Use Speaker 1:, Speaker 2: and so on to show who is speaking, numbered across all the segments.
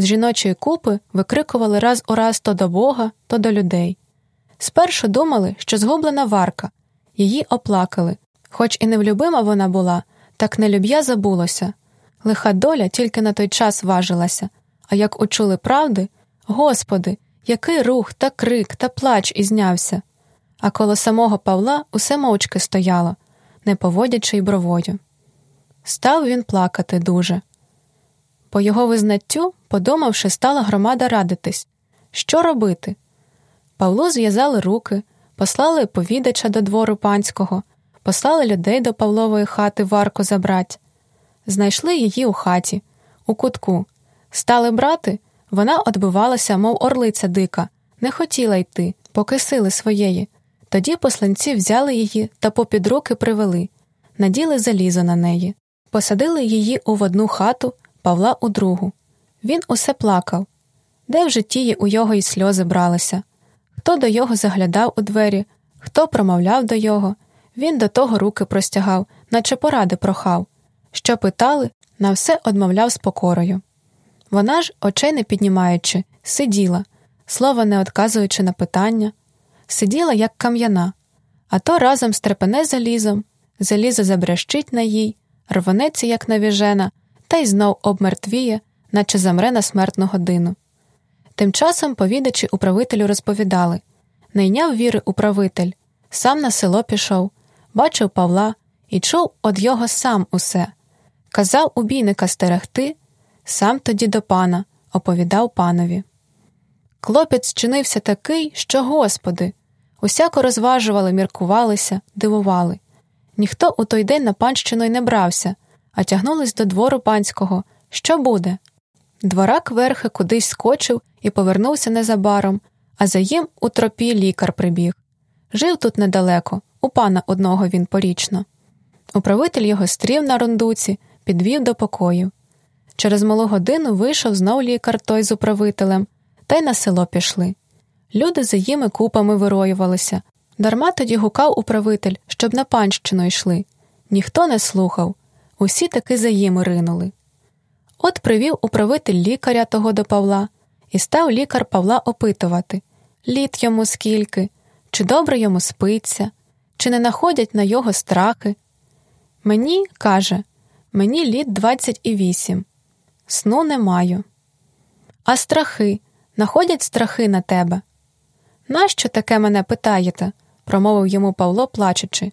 Speaker 1: з жіночої купи викрикували раз у раз то до Бога, то до людей. Спершу думали, що згублена варка, її оплакали, хоч і невлюбима вона була, так нелюб'я забулося. Лиха доля тільки на той час важилася, а як учули правди, Господи, який рух та крик та плач ізнявся. А коло самого Павла усе мовчки стояло, не поводячи й бровою. Став він плакати дуже. По його визнаттю, подумавши, стала громада радитись, що робити. Павлу зв'язали руки, послали повідача до двору панського, послали людей до Павлової хати варку забрать. Знайшли її у хаті, у кутку. Стали брати, вона отбивалася, мов орлиця дика, не хотіла йти, поки сили своєї. Тоді посланці взяли її та попід руки привели, наділи залізо на неї, посадили її у одну хату, Павла у другу. Він усе плакав. Де в житті у його й сльози бралися? Хто до його заглядав у двері, хто промовляв до його, він до того руки простягав, наче поради прохав. Що питали, на все одмовляв з покорою. Вона ж, очей не піднімаючи, сиділа, слова не одказуючи на питання, сиділа, як кам'яна, а то разом стрепене залізом, залізо забрящить на їй, рванеться, як навіжена, та й знов обмертвіє, наче замре на смертну годину. Тим часом повідачі управителю розповідали не йняв віри управитель, сам на село пішов, бачив Павла і чув од його сам усе. Казав убійника стерегти, сам тоді до пана, оповідав панові. Хлопець чинився такий, що, господи, усяко розважували, міркувалися, дивували. Ніхто у той день на панщину й не брався, а тягнулись до двору панського. Що буде? Дворак верхи кудись скочив і повернувся незабаром, а за їм у тропі лікар прибіг. Жив тут недалеко, у пана одного він порічно. Управитель його стрів на рундуці, підвів до покою. Через малу годину вийшов знов лікар той з управителем, та й на село пішли. Люди за їми купами вироювалися. Дарма тоді гукав управитель, щоб на панщину йшли. Ніхто не слухав, усі таки за їми ринули. От привів управитель лікаря того до Павла, і став лікар Павла опитувати літ йому скільки, чи добре йому спиться, чи не находять на його страхи. Мені, каже, мені літ двадцять і вісім, сну не маю. А страхи, находять страхи на тебе. Нащо таке мене питаєте? промовив йому Павло, плачучи.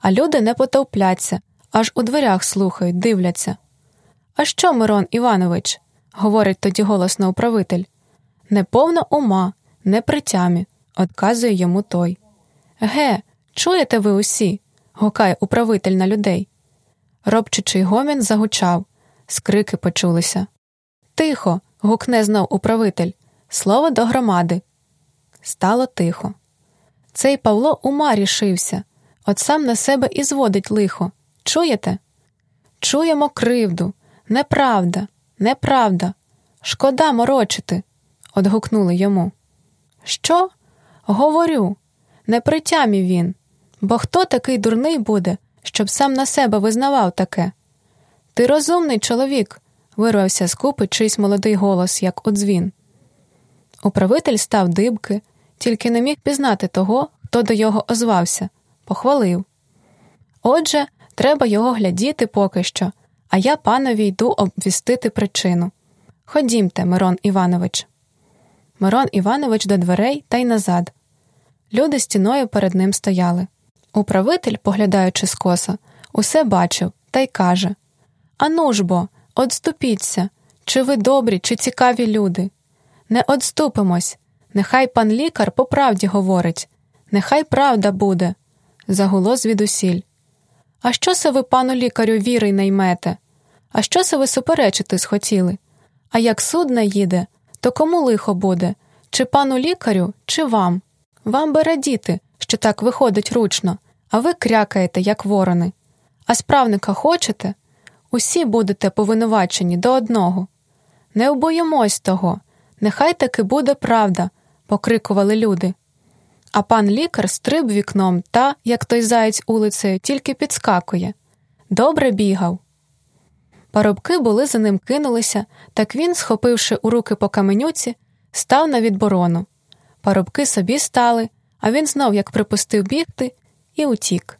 Speaker 1: А люди не потовпляться, аж у дверях слухають, дивляться. А що, Мирон Іванович? говорить тоді голосно управитель. Неповна ума, не при тямі, одказує йому той. Ге, чуєте ви усі? гукає управитель на людей. Робчичий гомін загучав, скрики почулися. Тихо. гукне знов управитель. Слово до громади. Стало тихо. Цей Павло ума рішився, от сам на себе і зводить лихо. Чуєте? Чуємо кривду, неправда, неправда. Шкода морочити, одгукнули йому. Що? Говорю, не притямів він, бо хто такий дурний буде, щоб сам на себе визнавав таке? Ти розумний чоловік, вирвався з купи чийсь молодий голос, як одзвін. Управитель став дибки, тільки не міг пізнати того, хто до його озвався, похвалив. Отже, треба його глядіти поки що, а я панові йду обвістити причину. Ходімте, Мирон Іванович. Мирон Іванович до дверей та й назад. Люди стіною перед ним стояли. Управитель, поглядаючи скоса, усе бачив та й каже Ану ж бо, одступіться, чи ви добрі, чи цікаві люди. Не одступимось. Нехай пан лікар по правді говорить, нехай правда буде, загуло звідусіль. А що се ви, пану лікарю, віри наймете? А що се ви суперечити схотіли? А як суд наїде, то кому лихо буде? Чи пану лікарю, чи вам? Вам би радіти, що так виходить ручно, а ви крякаєте, як ворони. А справника хочете? Усі будете повинувачені до одного. Не обоїмось того, нехай таки буде правда, покрикували люди. А пан лікар стриб вікном та, як той заєць улицею, тільки підскакує. Добре бігав. Парубки були за ним кинулися, так він, схопивши у руки по каменюці, став на відборону. Парубки собі стали, а він знов, як припустив бігти, і утік.